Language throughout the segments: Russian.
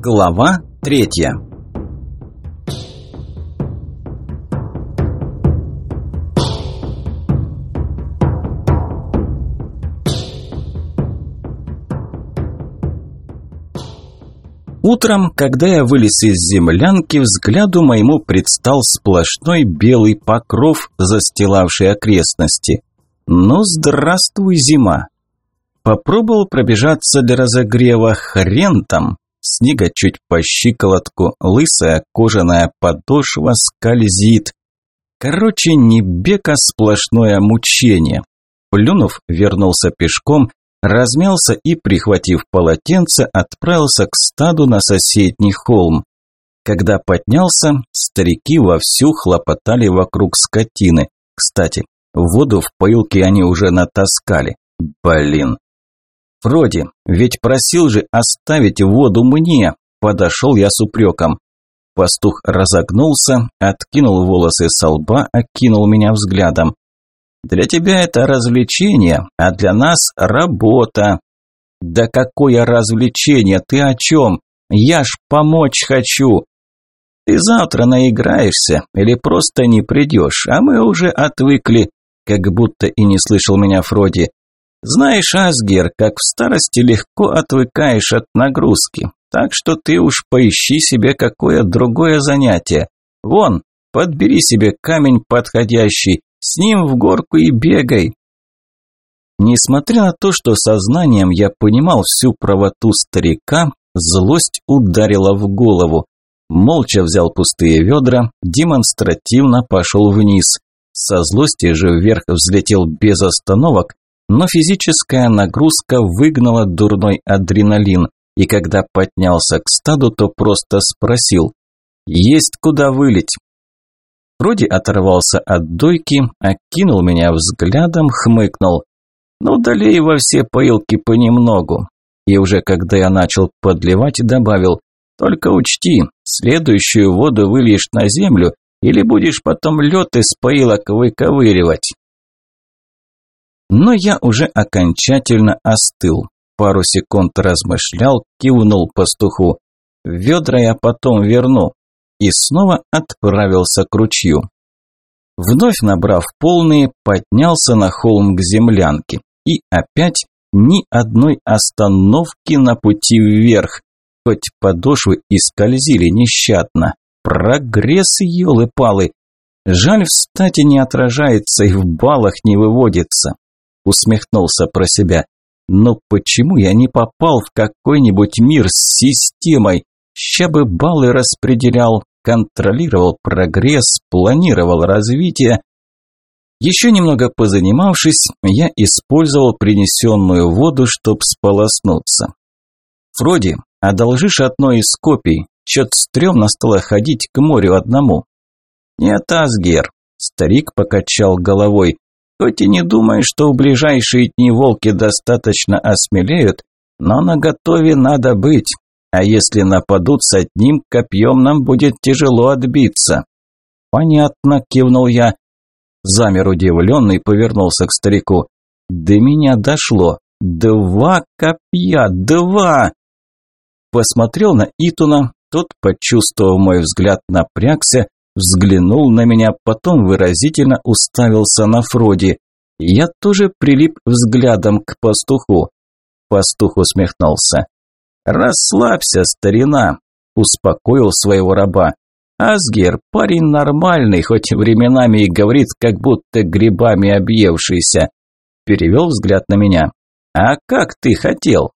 Глава третья Утром, когда я вылез из землянки, взгляду моему предстал сплошной белый покров, застилавший окрестности. Ну, здравствуй, зима! Попробовал пробежаться для разогрева, хрен там. Снега чуть по щиколотку, лысая кожаная подошва скользит. Короче, не бег, а сплошное мучение. Плюнув, вернулся пешком, размялся и, прихватив полотенце, отправился к стаду на соседний холм. Когда поднялся, старики вовсю хлопотали вокруг скотины. Кстати, воду в поилке они уже натаскали. Блин, «Вроде, ведь просил же оставить воду мне!» Подошел я с упреком. Пастух разогнулся, откинул волосы со лба, окинул меня взглядом. «Для тебя это развлечение, а для нас работа!» «Да какое развлечение? Ты о чем? Я ж помочь хочу!» «Ты завтра наиграешься или просто не придешь, а мы уже отвыкли», как будто и не слышал меня Фроди. Знаешь, Асгер, как в старости легко отвыкаешь от нагрузки, так что ты уж поищи себе какое другое занятие. Вон, подбери себе камень подходящий, с ним в горку и бегай. Несмотря на то, что сознанием я понимал всю правоту старика, злость ударила в голову. Молча взял пустые ведра, демонстративно пошел вниз. Со злости же вверх взлетел без остановок, но физическая нагрузка выгнала дурной адреналин, и когда поднялся к стаду, то просто спросил «Есть куда вылить?» Вроде оторвался от дойки, окинул меня взглядом, хмыкнул «Ну, долей во все поилки понемногу». И уже когда я начал подливать, добавил «Только учти, следующую воду выльешь на землю, или будешь потом лед из поилок выковыривать». Но я уже окончательно остыл. Пару секунд размышлял, кивнул пастуху. Ведра я потом верну. И снова отправился к ручью. Вновь набрав полные, поднялся на холм к землянке. И опять ни одной остановки на пути вверх. Хоть подошвы и скользили нещадно. Прогресс, елы-палы. Жаль, в стате не отражается и в баллах не выводится усмехнулся про себя. Но почему я не попал в какой-нибудь мир с системой? Ща бы баллы распределял, контролировал прогресс, планировал развитие. Еще немного позанимавшись, я использовал принесенную воду, чтобы сполоснуться. Фроди, одолжишь одно из копий, чё-то стрёмно стало ходить к морю одному. Нет, Асгер, старик покачал головой, Хоть и не думай, что в ближайшие дни волки достаточно осмелеют, но на готове надо быть. А если нападут с одним копьем, нам будет тяжело отбиться. Понятно, кивнул я. Замер удивленный, повернулся к старику. До меня дошло. Два копья, два! Посмотрел на Итуна, тот, почувствовав мой взгляд, напрягся, взглянул на меня, потом выразительно уставился на Фроди. Я тоже прилип взглядом к пастуху. Пастух усмехнулся. «Расслабься, старина», – успокоил своего раба. «Асгер, парень нормальный, хоть временами и говорит, как будто грибами объевшийся». Перевел взгляд на меня. «А как ты хотел?»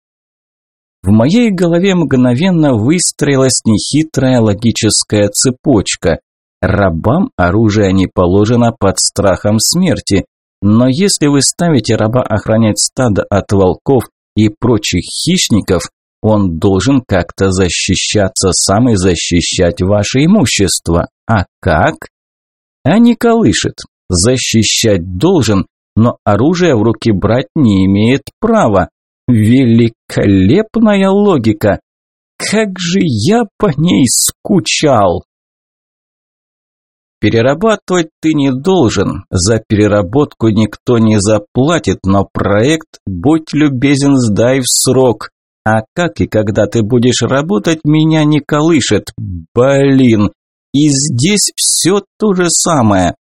В моей голове мгновенно выстроилась нехитрая логическая цепочка. Рабам оружие не положено под страхом смерти, но если вы ставите раба охранять стадо от волков и прочих хищников, он должен как-то защищаться сам и защищать ваше имущество. А как? А не колышет. Защищать должен, но оружие в руки брать не имеет права. Великолепная логика. Как же я по ней скучал! Перерабатывать ты не должен, за переработку никто не заплатит, но проект, будь любезен, сдай в срок. А как и когда ты будешь работать, меня не колышет. Блин, и здесь все то же самое.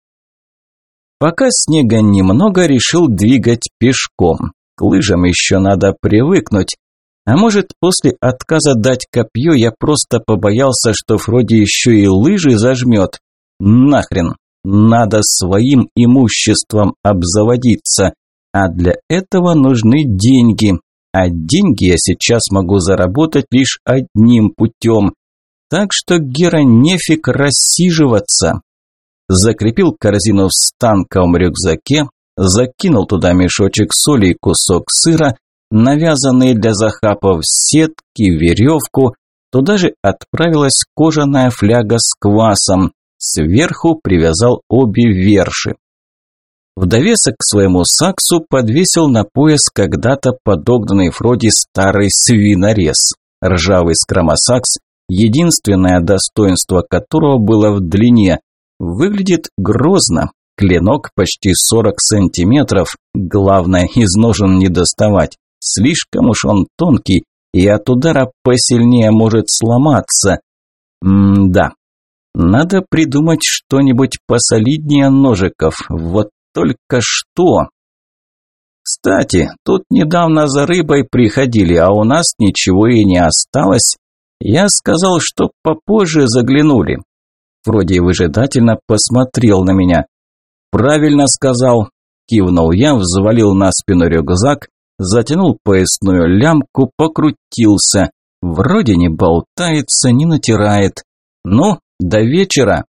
Пока снега немного, решил двигать пешком. К лыжам еще надо привыкнуть. А может, после отказа дать копье я просто побоялся, что вроде еще и лыжи зажмет? Нахрен, надо своим имуществом обзаводиться. А для этого нужны деньги. А деньги я сейчас могу заработать лишь одним путем. Так что, Гера, нефиг рассиживаться. Закрепил корзину в станковом рюкзаке, закинул туда мешочек соли и кусок сыра, навязанные для захапов сетки, веревку. Туда же отправилась кожаная фляга с квасом. Сверху привязал обе верши. В довесок к своему саксу подвесил на пояс когда-то подогнанный Фроди старый свинорез. Ржавый скромосакс, единственное достоинство которого было в длине. Выглядит грозно. Клинок почти 40 сантиметров. Главное, из ножен не доставать. Слишком уж он тонкий и от удара посильнее может сломаться. М-да. Надо придумать что-нибудь посолиднее ножиков. Вот только что. Кстати, тут недавно за рыбой приходили, а у нас ничего и не осталось. Я сказал, что попозже заглянули. Вроде выжидательно посмотрел на меня. Правильно сказал. Кивнул я, взвалил на спину рюкзак, затянул поясную лямку, покрутился. Вроде не болтается, не натирает. Ну, до вечера.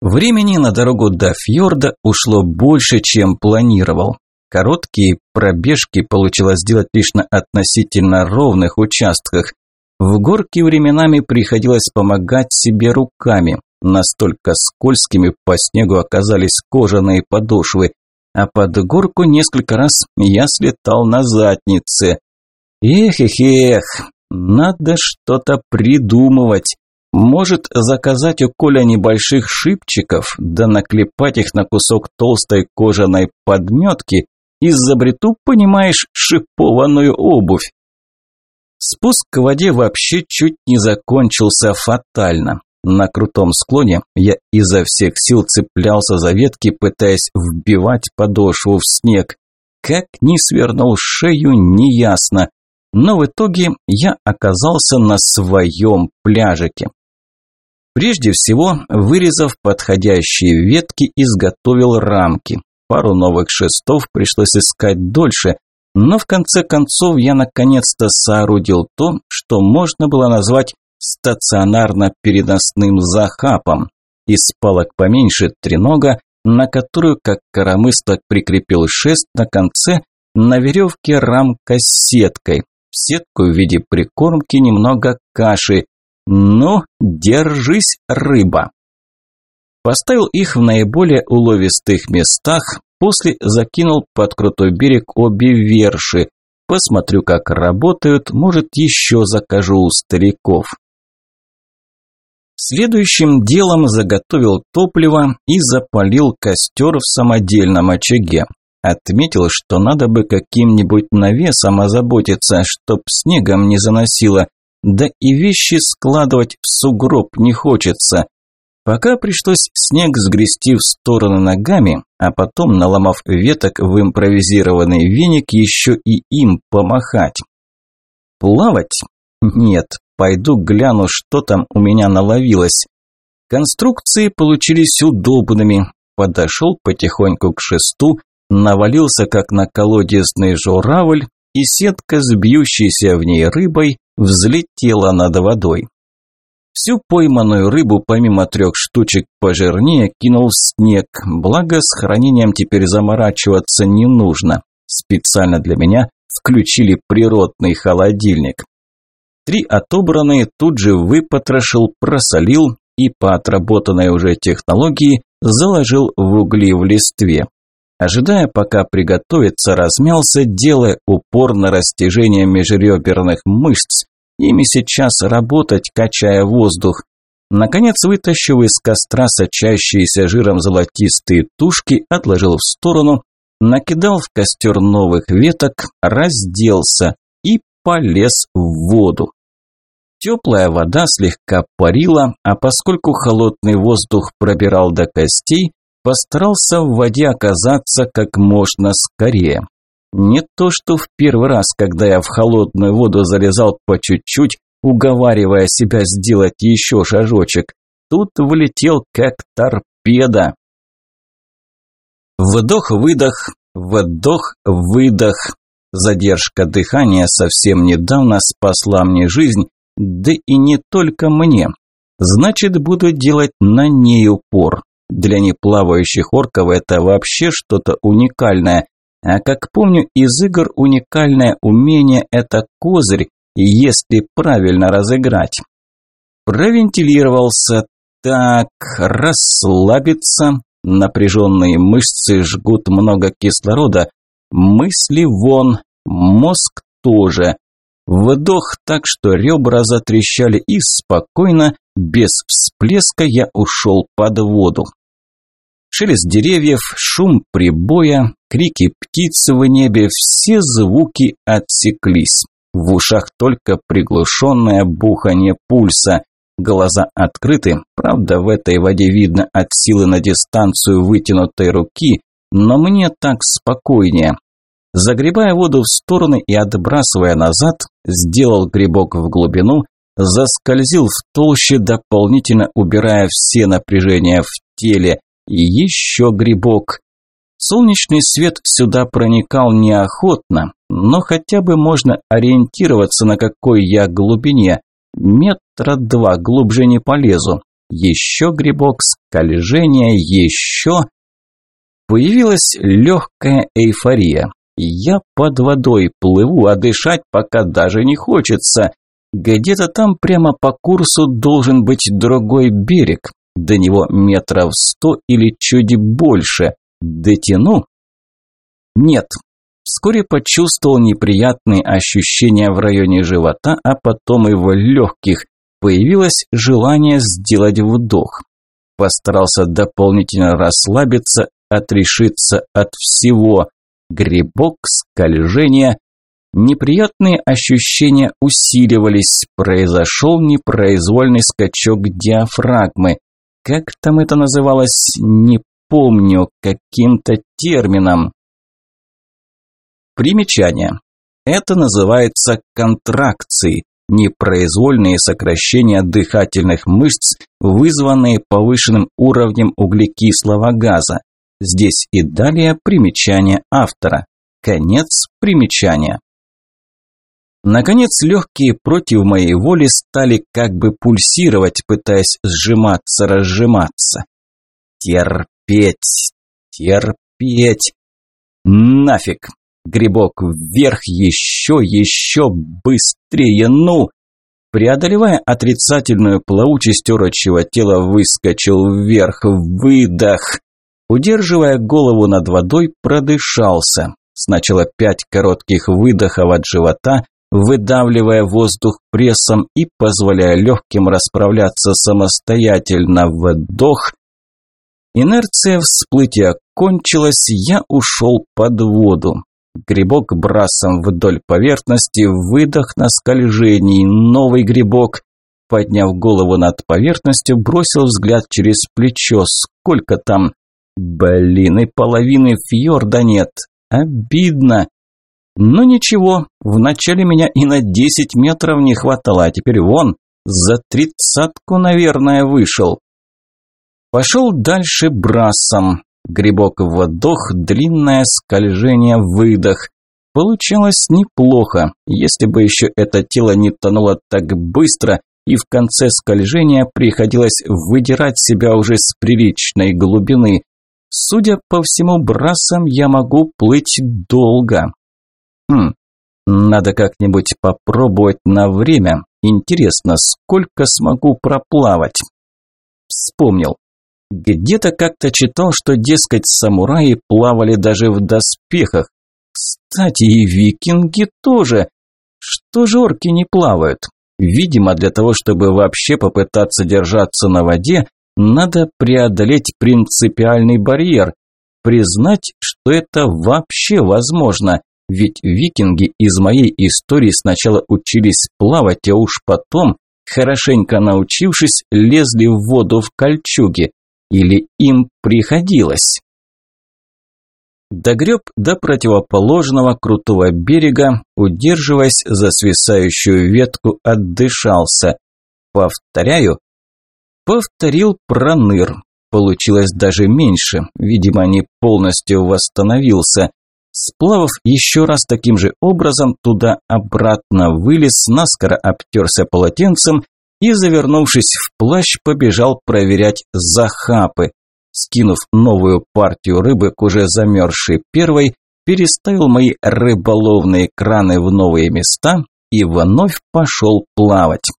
Времени на дорогу до фьорда ушло больше, чем планировал. Короткие пробежки получилось сделать лишь на относительно ровных участках. В горке временами приходилось помогать себе руками. Настолько скользкими по снегу оказались кожаные подошвы. А под горку несколько раз я слетал на заднице. Эх-эх-эх, надо что-то придумывать. Может заказать у Коля небольших шипчиков, да наклепать их на кусок толстой кожаной подметки, изобрету, понимаешь, шипованную обувь. Спуск к воде вообще чуть не закончился фатально. На крутом склоне я изо всех сил цеплялся за ветки, пытаясь вбивать подошву в снег. Как ни свернул шею, неясно. Но в итоге я оказался на своем пляжике. Прежде всего, вырезав подходящие ветки, изготовил рамки. Пару новых шестов пришлось искать дольше, но в конце концов я наконец-то соорудил то, что можно было назвать стационарно-переносным захапом. Из палок поменьше тренога, на которую, как коромыслок, прикрепил шест на конце, на веревке рамка с сеткой. В сетку в виде прикормки немного каши, ну, держись, рыба. Поставил их в наиболее уловистых местах, после закинул под крутой берег обе верши. Посмотрю, как работают, может, еще закажу у стариков. Следующим делом заготовил топливо и запалил костер в самодельном очаге. Отметил, что надо бы каким-нибудь навесом озаботиться, чтоб снегом не заносило, да и вещи складывать в сугроб не хочется. Пока пришлось снег сгрести в сторону ногами, а потом, наломав веток в импровизированный веник, еще и им помахать. Плавать? Нет, пойду гляну, что там у меня наловилось. Конструкции получились удобными. Подошел потихоньку к шесту, навалился как на колодезный журавль, и сетка с бьющейся в ней рыбой взлетела над водой. Всю пойманную рыбу, помимо трех штучек пожирнее, кинул снег, благо с хранением теперь заморачиваться не нужно. Специально для меня включили природный холодильник. Три отобранные тут же выпотрошил, просолил и по отработанной уже технологии заложил в угли в листве. Ожидая, пока приготовится, размялся, делая упор на растяжение межреберных мышц. Ими сейчас работать, качая воздух. Наконец, вытащив из костра сочащиеся жиром золотистые тушки, отложил в сторону накидал в костер новых веток, разделся и полез в воду. Теплая вода слегка парила, а поскольку холодный воздух пробирал до костей, постарался в воде оказаться как можно скорее. Не то что в первый раз, когда я в холодную воду залезал по чуть-чуть, уговаривая себя сделать еще шажочек. Тут влетел как торпеда. Вдох-выдох, вдох-выдох. Задержка дыхания совсем недавно спасла мне жизнь, да и не только мне. Значит, буду делать на ней упор. Для неплавающих орков это вообще что-то уникальное. А как помню из игр, уникальное умение – это козырь, если правильно разыграть. Провентилировался. Так, расслабиться. Напряженные мышцы жгут много кислорода. Мысли вон, мозг тоже. Вдох так, что ребра затрещали, и спокойно, без всплеска я ушел под воду. Шелест деревьев, шум прибоя, крики птиц в небе, все звуки отсеклись. В ушах только приглушенное бухание пульса. Глаза открыты, правда в этой воде видно от силы на дистанцию вытянутой руки, но мне так спокойнее. Загребая воду в стороны и отбрасывая назад, сделал грибок в глубину, заскользил в толще, дополнительно убирая все напряжения в теле, еще грибок. Солнечный свет сюда проникал неохотно, но хотя бы можно ориентироваться, на какой я глубине. Метра два глубже не полезу. Еще грибок, скольжение, еще... Появилась легкая эйфория. Я под водой плыву, а дышать пока даже не хочется. Где-то там прямо по курсу должен быть другой берег. До него метров сто или чуть больше. Дотяну? Нет. Вскоре почувствовал неприятные ощущения в районе живота, а потом и в легких. Появилось желание сделать вдох. Постарался дополнительно расслабиться, отрешиться от всего. Грибок, скольжение. Неприятные ощущения усиливались. Произошел непроизвольный скачок диафрагмы. Как там это называлось, не помню, каким-то термином. Примечание. Это называется контракцией, непроизвольные сокращения дыхательных мышц, вызванные повышенным уровнем углекислого газа. Здесь и далее примечание автора. Конец примечания. Наконец, легкие против моей воли стали как бы пульсировать, пытаясь сжиматься-разжиматься. Терпеть, терпеть. Нафиг. Грибок вверх, еще, еще быстрее, ну! Преодолевая отрицательную плавучесть орочего тела, выскочил вверх, выдох. Удерживая голову над водой, продышался. Сначала пять коротких выдохов от живота, выдавливая воздух прессом и позволяя легким расправляться самостоятельно. Вдох. Инерция всплытия кончилась, я ушел под воду. Грибок брасом вдоль поверхности, выдох на скольжении, новый грибок. Подняв голову над поверхностью, бросил взгляд через плечо. Сколько там? Блин, и половины фьорда нет. Обидно. Ну ничего, вначале меня и на 10 метров не хватало, а теперь вон, за тридцатку, наверное, вышел. Пошел дальше брасом. Грибок вдох, длинное скольжение выдох. Получалось неплохо, если бы еще это тело не тонуло так быстро, и в конце скольжения приходилось выдирать себя уже с приличной глубины. Судя по всему, брасом я могу плыть долго. Хм, надо как-нибудь попробовать на время. Интересно, сколько смогу проплавать? Вспомнил. Где-то как-то читал, что, дескать, самураи плавали даже в доспехах. Кстати, и викинги тоже. Что же орки не плавают? Видимо, для того, чтобы вообще попытаться держаться на воде, надо преодолеть принципиальный барьер. признать, что это вообще возможно, ведь викинги из моей истории сначала учились плавать, а уж потом, хорошенько научившись, лезли в воду в кольчуге. Или им приходилось. Догреб до противоположного крутого берега, удерживаясь за свисающую ветку, отдышался. Повторяю. Повторил проныр. Получилось даже меньше, видимо, не полностью восстановился. Сплавав еще раз таким же образом, туда-обратно вылез, наскоро обтерся полотенцем и, завернувшись в плащ, побежал проверять захапы. Скинув новую партию рыбы к уже замерзшей первой, переставил мои рыболовные краны в новые места и вновь пошел плавать.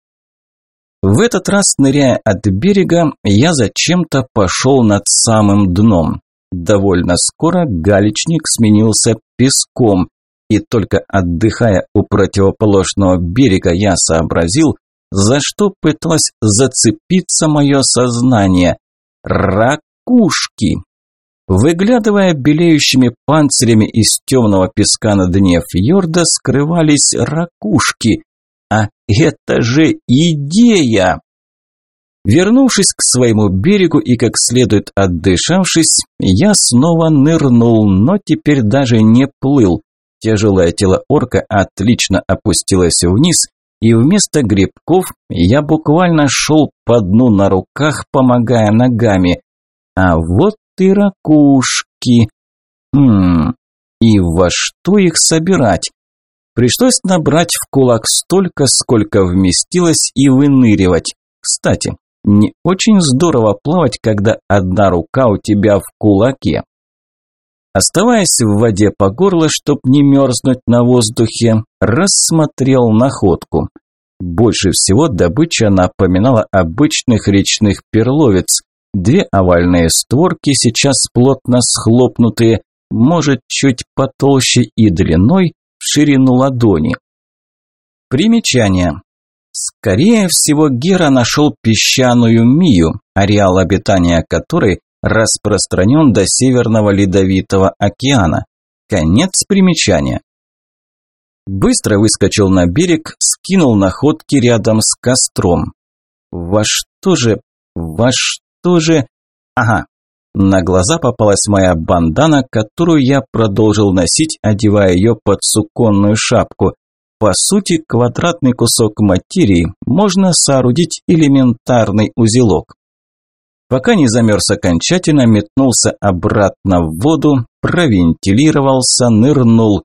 В этот раз, ныряя от берега, я зачем-то пошел над самым дном. Довольно скоро галечник сменился песком, и только отдыхая у противоположного берега я сообразил, за что пыталось зацепиться мое сознание. Ракушки! Выглядывая белеющими панцирями из темного песка на дне фьорда, скрывались ракушки. А это же идея! Вернувшись к своему берегу и как следует отдышавшись, я снова нырнул, но теперь даже не плыл. Тяжелое тело орка отлично опустилось вниз, и вместо грибков я буквально шел по дну на руках, помогая ногами. А вот и ракушки. Хм, и во что их собирать? Пришлось набрать в кулак столько, сколько вместилось, и выныривать. Кстати, не очень здорово плавать, когда одна рука у тебя в кулаке. Оставаясь в воде по горло, чтоб не мерзнуть на воздухе, рассмотрел находку. Больше всего добыча напоминала обычных речных перловец. Две овальные створки, сейчас плотно схлопнутые, может, чуть потолще и длиной, в ширину ладони. Примечание. Скорее всего, Гера нашел песчаную Мию, ареал обитания которой распространен до Северного Ледовитого океана. Конец примечания. Быстро выскочил на берег, скинул находки рядом с костром. Во что же, во что же... Ага, на глаза попалась моя бандана, которую я продолжил носить, одевая ее под суконную шапку. По сути, квадратный кусок материи можно соорудить элементарный узелок. Пока не замерз окончательно, метнулся обратно в воду, провентилировался, нырнул.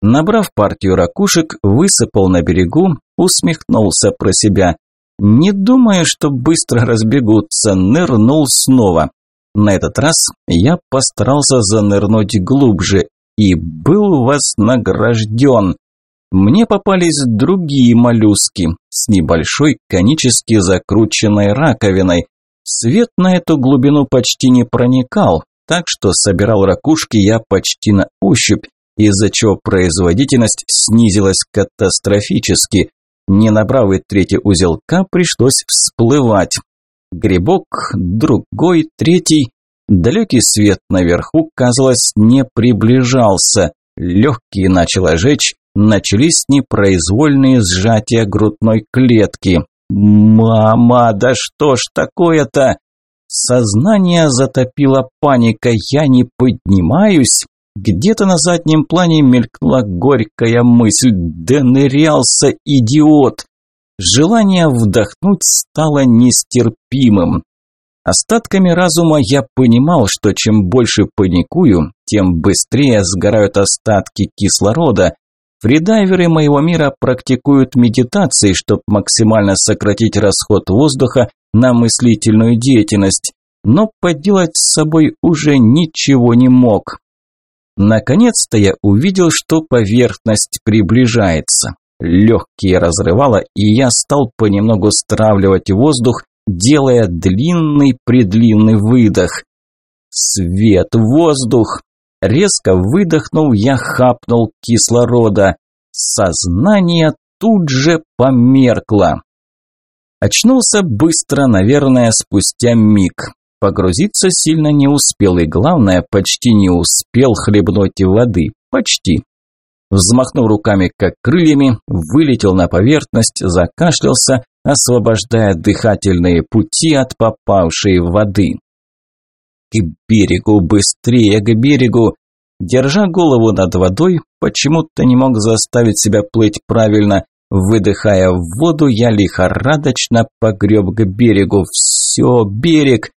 Набрав партию ракушек, высыпал на берегу, усмехнулся про себя. Не думая, что быстро разбегутся, нырнул снова. На этот раз я постарался занырнуть глубже и был вознагражден. Мне попались другие моллюски с небольшой конически закрученной раковиной. Свет на эту глубину почти не проникал, так что собирал ракушки я почти на ощупь, из-за чего производительность снизилась катастрофически. Не набрав и третий узелка, пришлось всплывать. Грибок, другой, третий. Далекий свет наверху, казалось, не приближался. Легкие начало жечь, начались непроизвольные сжатия грудной клетки. «Мама, да что ж такое-то?» Сознание затопило паника, я не поднимаюсь. Где-то на заднем плане мелькнула горькая мысль «Да нырялся, идиот!» Желание вдохнуть стало нестерпимым. Остатками разума я понимал, что чем больше паникую, тем быстрее сгорают остатки кислорода, Фридайверы моего мира практикуют медитации, чтобы максимально сократить расход воздуха на мыслительную деятельность, но поделать с собой уже ничего не мог. Наконец-то я увидел, что поверхность приближается. Легкие разрывало, и я стал понемногу стравливать воздух, делая длинный-предлинный выдох. Свет, воздух, Резко выдохнув, я хапнул кислорода. Сознание тут же померкло. Очнулся быстро, наверное, спустя миг. Погрузиться сильно не успел и, главное, почти не успел хлебнуть воды. Почти. Взмахнув руками, как крыльями, вылетел на поверхность, закашлялся, освобождая дыхательные пути от попавшей воды. К берегу, быстрее к берегу! Держа голову над водой, почему-то не мог заставить себя плыть правильно. Выдыхая в воду, я лихорадочно погреб к берегу. Все, берег!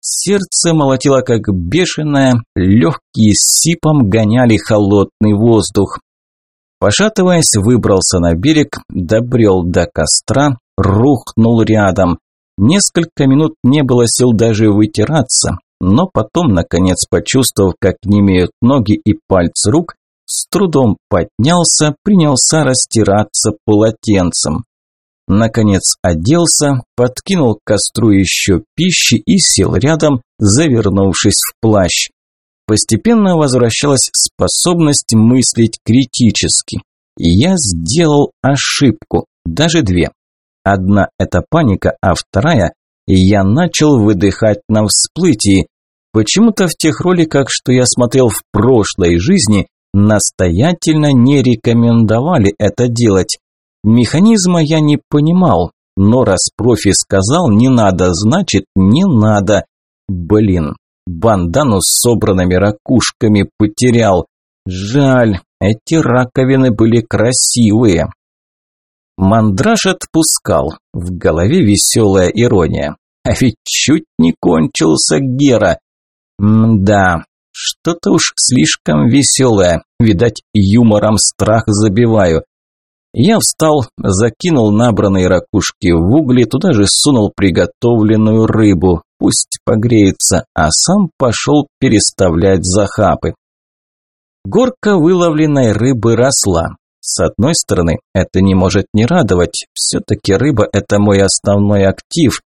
Сердце молотило как бешеное, легкие сипом гоняли холодный воздух. Пошатываясь, выбрался на берег, добрел до костра, рухнул рядом. Несколько минут не было сил даже вытираться, но потом, наконец, почувствовав, как немеют ноги и пальцы рук, с трудом поднялся, принялся растираться полотенцем. Наконец оделся, подкинул к костру еще пищи и сел рядом, завернувшись в плащ. Постепенно возвращалась способность мыслить критически. я сделал ошибку, даже две. Одна – это паника, а вторая – я начал выдыхать на всплытии. Почему-то в тех роликах, что я смотрел в прошлой жизни, настоятельно не рекомендовали это делать. Механизма я не понимал, но раз профи сказал «не надо», значит «не надо». Блин, бандану с собранными ракушками потерял. Жаль, эти раковины были красивые. Мандраж отпускал, в голове веселая ирония. А ведь чуть не кончился Гера. М-да, что-то уж слишком веселое, видать, юмором страх забиваю. Я встал, закинул набранные ракушки в угли, туда же сунул приготовленную рыбу, пусть погреется, а сам пошел переставлять захапы. Горка выловленной рыбы росла. С одной стороны, это не может не радовать, все-таки рыба – это мой основной актив.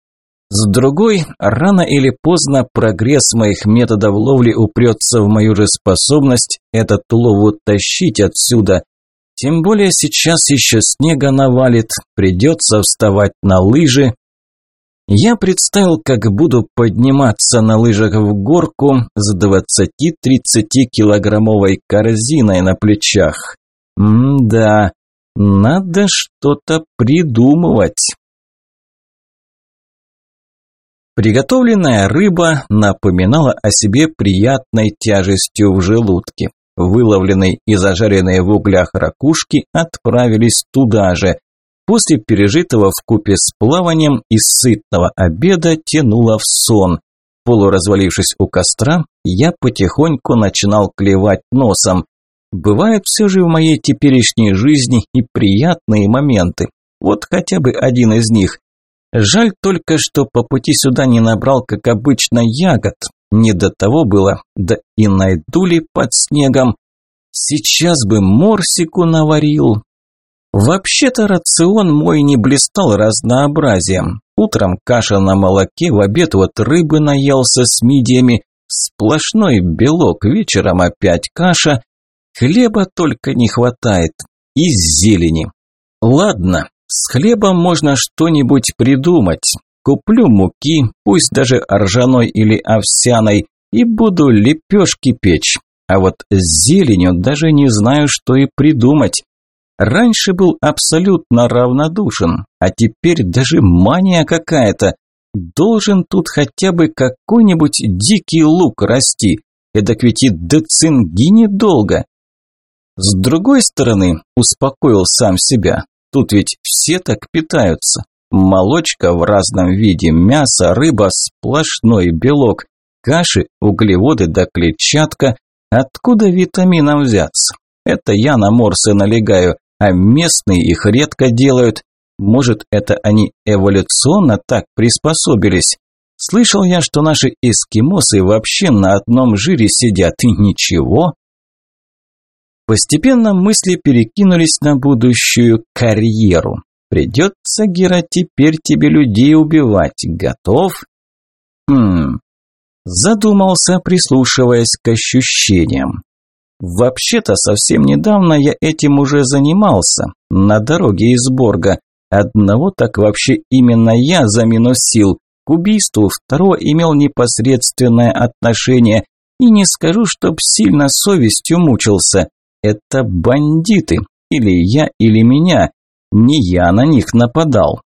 С другой, рано или поздно прогресс моих методов ловли упрется в мою же способность этот улов утащить отсюда – тем более сейчас еще снега навалит, придется вставать на лыжи. Я представил, как буду подниматься на лыжах в горку с 20-30 килограммовой корзиной на плечах. М-да, надо что-то придумывать. Приготовленная рыба напоминала о себе приятной тяжестью в желудке. Выловленные и зажаренные в углях ракушки отправились туда же. После пережитого в купе с плаванием и сытного обеда тянуло в сон. Полуразвалившись у костра, я потихоньку начинал клевать носом. Бывают все же в моей теперешней жизни и приятные моменты. Вот хотя бы один из них. Жаль только, что по пути сюда не набрал, как обычно, ягод, не до того было, да и найду ли под снегом. Сейчас бы морсику наварил. Вообще-то рацион мой не блистал разнообразием. Утром каша на молоке, в обед вот рыбы наелся с мидиями, сплошной белок, вечером опять каша. Хлеба только не хватает. И зелени. Ладно, с хлебом можно что-нибудь придумать. Куплю муки, пусть даже ржаной или овсяной, и буду лепешки печь. А вот с зеленью даже не знаю, что и придумать. Раньше был абсолютно равнодушен, а теперь даже мания какая-то. Должен тут хотя бы какой-нибудь дикий лук расти. Эдак ведь и до цинги недолго. С другой стороны, успокоил сам себя, тут ведь все так питаются. Молочка в разном виде, мясо, рыба, сплошной белок, каши, углеводы да клетчатка. Откуда витаминам взяться? Это я на морсы налегаю, а местные их редко делают. Может, это они эволюционно так приспособились? Слышал я, что наши эскимосы вообще на одном жире сидят, и ничего. Постепенно мысли перекинулись на будущую карьеру. Придется, Гера, теперь тебе людей убивать. Готов? Хм. Задумался, прислушиваясь к ощущениям. Вообще-то совсем недавно я этим уже занимался, на дороге из Борга. Одного так вообще именно я заминусил. к убийству второго имел непосредственное отношение, и не скажу, чтоб сильно совестью мучился. Это бандиты, или я, или меня. Не я на них нападал.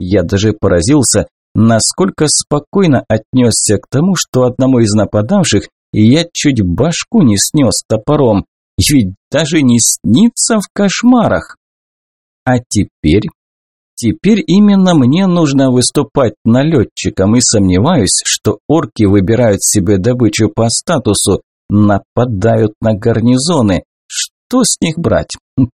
Я даже поразился, насколько спокойно отнесся к тому, что одному из нападавших я чуть башку не снес топором. Ведь даже не снится в кошмарах. А теперь Теперь именно мне нужно выступать налетчиком и сомневаюсь, что орки выбирают себе добычу по статусу, нападают на гарнизоны. Что с них брать?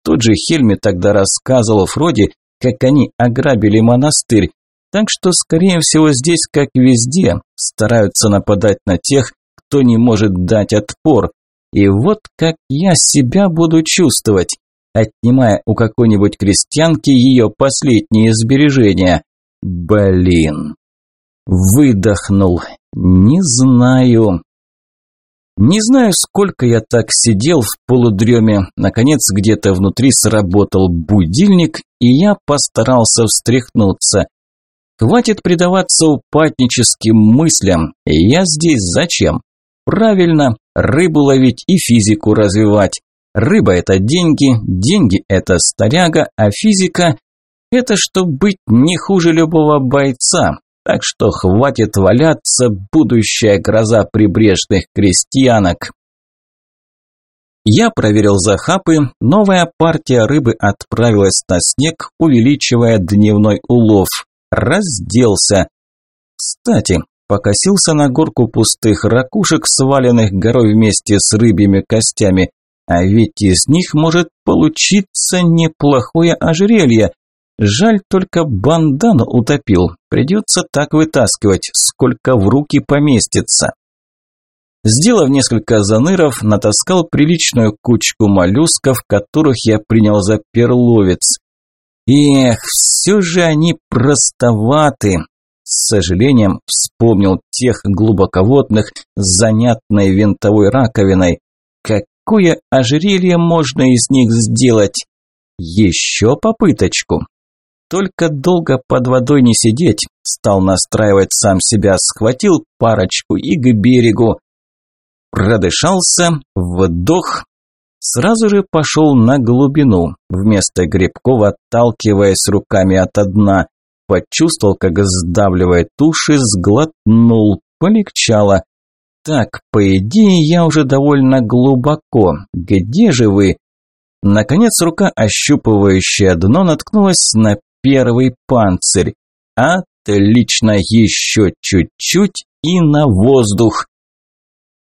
Тот же Хельми тогда рассказывал Фроди, как они ограбили монастырь. Так что, скорее всего, здесь, как везде, стараются нападать на тех, кто не может дать отпор. И вот как я себя буду чувствовать отнимая у какой-нибудь крестьянки ее последние сбережения. Блин. Выдохнул. Не знаю. Не знаю, сколько я так сидел в полудреме. Наконец, где-то внутри сработал будильник, и я постарался встряхнуться. Хватит предаваться упадническим мыслям. Я здесь зачем? Правильно, рыбу ловить и физику развивать. Рыба – это деньги, деньги – это старяга, а физика – это чтобы быть не хуже любого бойца. Так что хватит валяться, будущая гроза прибрежных крестьянок. Я проверил захапы, новая партия рыбы отправилась на снег, увеличивая дневной улов. Разделся. Кстати, покосился на горку пустых ракушек, сваленных горой вместе с рыбьими костями. А ведь из них может получиться неплохое ожерелье. Жаль только бандану утопил. Придется так вытаскивать, сколько в руки поместится. Сделав несколько заныров, натаскал приличную кучку моллюсков, которых я принял за перловец. Эх, все же они простоваты. С сожалением вспомнил тех глубоководных с занятной винтовой раковиной. Как какое ожерелье можно из них сделать? Еще попыточку. Только долго под водой не сидеть, стал настраивать сам себя, схватил парочку и к берегу. Продышался, вдох, сразу же пошел на глубину, вместо грибков отталкиваясь руками от дна. Почувствовал, как сдавливает уши, сглотнул, полегчало. Так, по идее, я уже довольно глубоко. Где же вы? Наконец рука, ощупывающая дно, наткнулась на первый панцирь. Отлично, еще чуть-чуть и на воздух.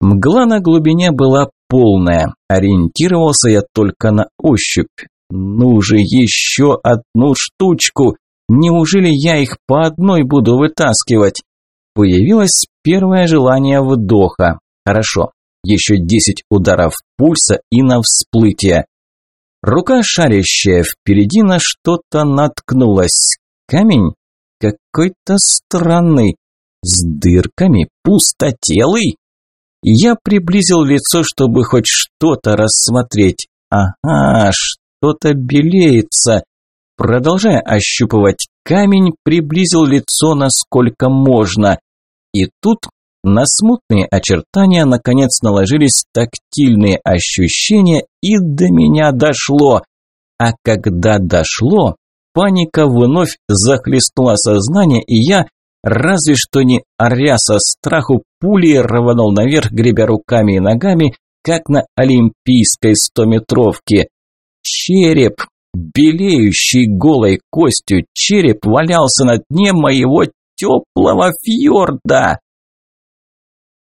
Мгла на глубине была полная. Ориентировался я только на ощупь. Ну же, еще одну штучку. Неужели я их по одной буду вытаскивать? Появилось первое желание вдоха. Хорошо, еще десять ударов пульса и на всплытие. Рука, шарящая впереди, на что-то наткнулась. Камень? Какой-то странный. С дырками, пустотелый. Я приблизил лицо, чтобы хоть что-то рассмотреть. Ага, что-то белеется. Продолжая ощупывать камень, приблизил лицо насколько можно. И тут на смутные очертания наконец наложились тактильные ощущения, и до меня дошло. А когда дошло, паника вновь захлестнула сознание, и я, разве что не оря со страху, пулей рванул наверх, гребя руками и ногами, как на олимпийской стометровке. Череп, белеющий голой костью череп, валялся на дне моего теплого фьорда.